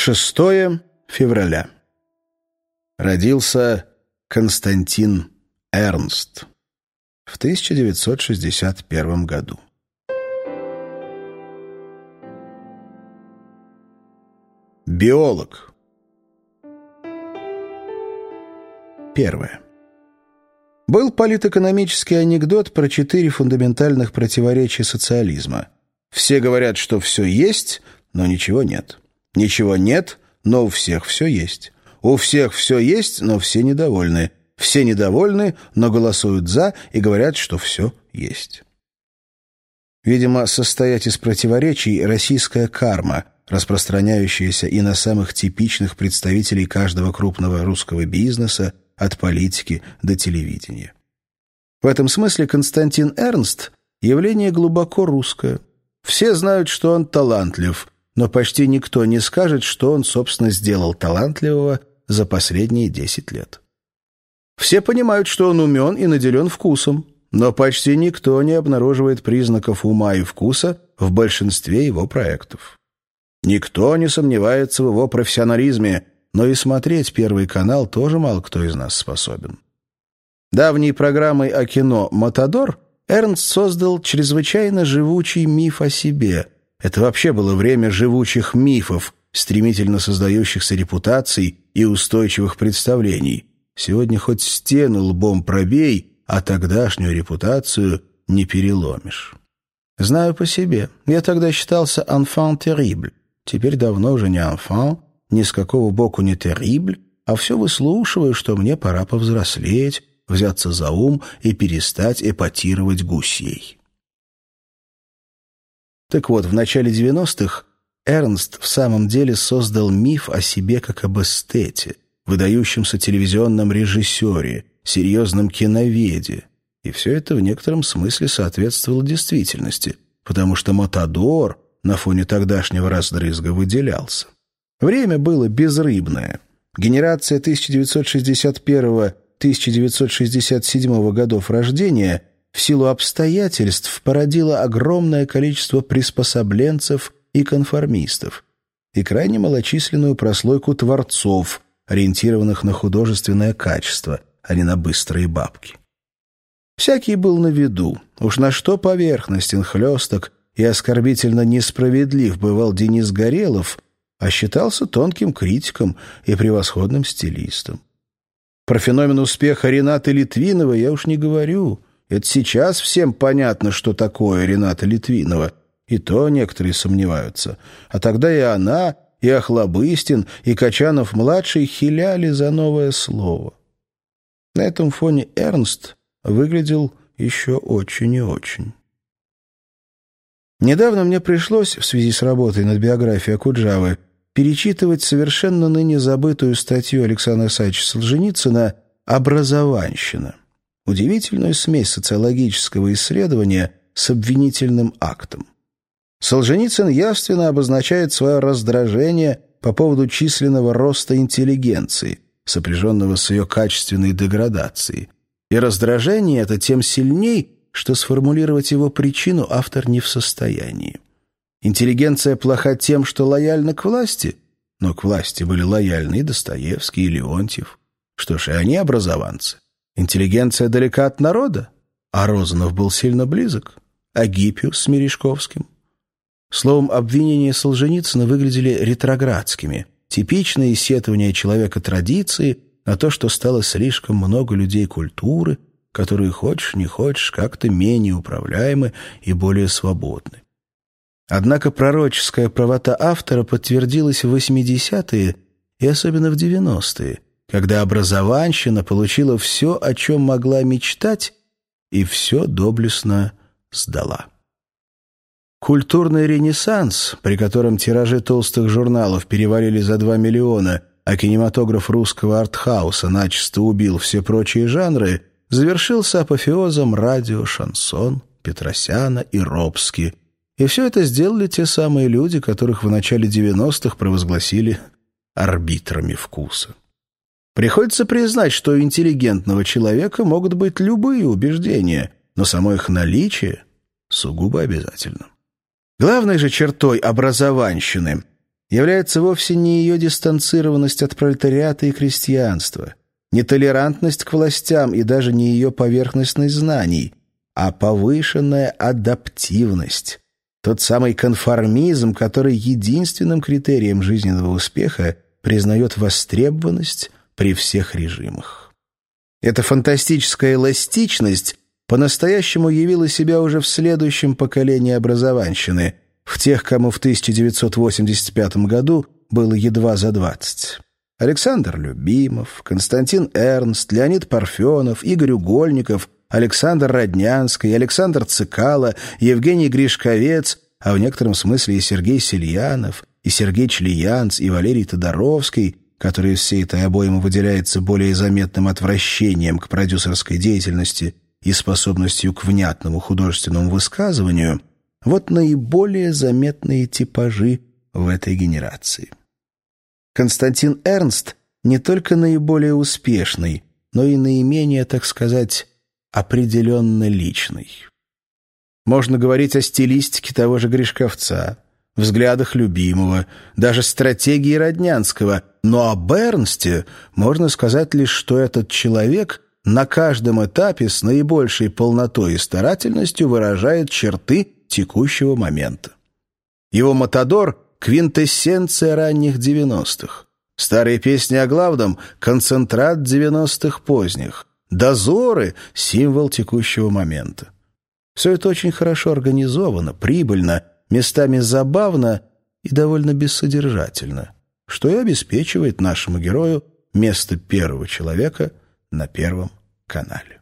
6 февраля. Родился Константин Эрнст в 1961 году. Биолог. Первое. Был политэкономический анекдот про четыре фундаментальных противоречия социализма. Все говорят, что все есть, но ничего нет. Ничего нет, но у всех все есть. У всех все есть, но все недовольны. Все недовольны, но голосуют «за» и говорят, что все есть. Видимо, состоять из противоречий – российская карма, распространяющаяся и на самых типичных представителей каждого крупного русского бизнеса, от политики до телевидения. В этом смысле Константин Эрнст – явление глубоко русское. Все знают, что он талантлив, но почти никто не скажет, что он, собственно, сделал талантливого за последние десять лет. Все понимают, что он умен и наделен вкусом, но почти никто не обнаруживает признаков ума и вкуса в большинстве его проектов. Никто не сомневается в его профессионализме, но и смотреть Первый канал тоже мало кто из нас способен. Давней программой о кино «Матадор» Эрнст создал чрезвычайно живучий миф о себе. Это вообще было время живучих мифов, стремительно создающихся репутаций и устойчивых представлений. Сегодня хоть стену лбом пробей, а тогдашнюю репутацию не переломишь. Знаю по себе. Я тогда считался «enfant terrible». Теперь давно уже не «enfant», ни с какого боку не «terrible», а все выслушиваю, что мне пора повзрослеть, взяться за ум и перестать эпатировать гусей. Так вот, в начале 90-х Эрнст в самом деле создал миф о себе как об эстете – выдающемся телевизионном режиссере, серьезном киноведе. И все это в некотором смысле соответствовало действительности, потому что «Матадор» на фоне тогдашнего раздрызга выделялся. Время было безрыбное. Генерация 1961-1967 годов рождения в силу обстоятельств породила огромное количество приспособленцев и конформистов и крайне малочисленную прослойку творцов – ориентированных на художественное качество, а не на быстрые бабки. Всякий был на виду. Уж на что поверхностен, хлесток и оскорбительно несправедлив бывал Денис Горелов, а считался тонким критиком и превосходным стилистом. Про феномен успеха Ренаты Литвинова я уж не говорю. Это сейчас всем понятно, что такое Рената Литвинова, и то некоторые сомневаются. А тогда и она, и Охлобыстин, и Качанов-младший хиляли за новое слово. На этом фоне Эрнст выглядел еще очень и очень. Недавно мне пришлось, в связи с работой над биографией Акуджавы, перечитывать совершенно ныне забытую статью Александра Исаевича Солженицына «Образованщина». Удивительную смесь социологического исследования с обвинительным актом. Солженицын явственно обозначает свое раздражение по поводу численного роста интеллигенции, сопряженного с ее качественной деградацией. И раздражение это тем сильней, что сформулировать его причину автор не в состоянии. Интеллигенция плоха тем, что лояльна к власти, но к власти были лояльны и Достоевский, и Леонтьев. Что ж, и они образованцы. Интеллигенция далека от народа, а Розанов был сильно близок, а Гиппиус с Мережковским – Словом, обвинения Солженицына выглядели ретроградскими, типичные сетования человека традиции на то, что стало слишком много людей культуры, которые, хочешь не хочешь, как-то менее управляемы и более свободны. Однако пророческая правота автора подтвердилась в 80-е и особенно в 90-е, когда образованщина получила все, о чем могла мечтать, и все доблестно сдала. Культурный ренессанс, при котором тиражи толстых журналов перевалили за 2 миллиона, а кинематограф русского артхауса начисто убил все прочие жанры, завершился апофеозом радио, шансон, Петросяна и Робски. И все это сделали те самые люди, которых в начале 90-х провозгласили арбитрами вкуса. Приходится признать, что у интеллигентного человека могут быть любые убеждения, но само их наличие сугубо обязательно. Главной же чертой образованщины является вовсе не ее дистанцированность от пролетариата и крестьянства, не толерантность к властям и даже не ее поверхностность знаний, а повышенная адаптивность, тот самый конформизм, который единственным критерием жизненного успеха признает востребованность при всех режимах. Эта фантастическая эластичность по-настоящему явила себя уже в следующем поколении образованщины, в тех, кому в 1985 году было едва за 20. Александр Любимов, Константин Эрнст, Леонид Парфенов, Игорь Угольников, Александр Роднянский, Александр Цикало, Евгений Гришковец, а в некотором смысле и Сергей Сельянов, и Сергей Члиянц, и Валерий Тодоровский, который из всей этой обоймы выделяется более заметным отвращением к продюсерской деятельности – и способностью к внятному художественному высказыванию – вот наиболее заметные типажи в этой генерации. Константин Эрнст не только наиболее успешный, но и наименее, так сказать, определенно личный. Можно говорить о стилистике того же Гришковца, взглядах любимого, даже стратегии Роднянского, но о Бернсте можно сказать лишь, что этот человек – на каждом этапе с наибольшей полнотой и старательностью выражает черты текущего момента. Его «Матадор» — квинтэссенция ранних девяностых. Старые песни о главном — концентрат девяностых поздних. «Дозоры» — символ текущего момента. Все это очень хорошо организовано, прибыльно, местами забавно и довольно бессодержательно, что и обеспечивает нашему герою место первого человека на первом канале.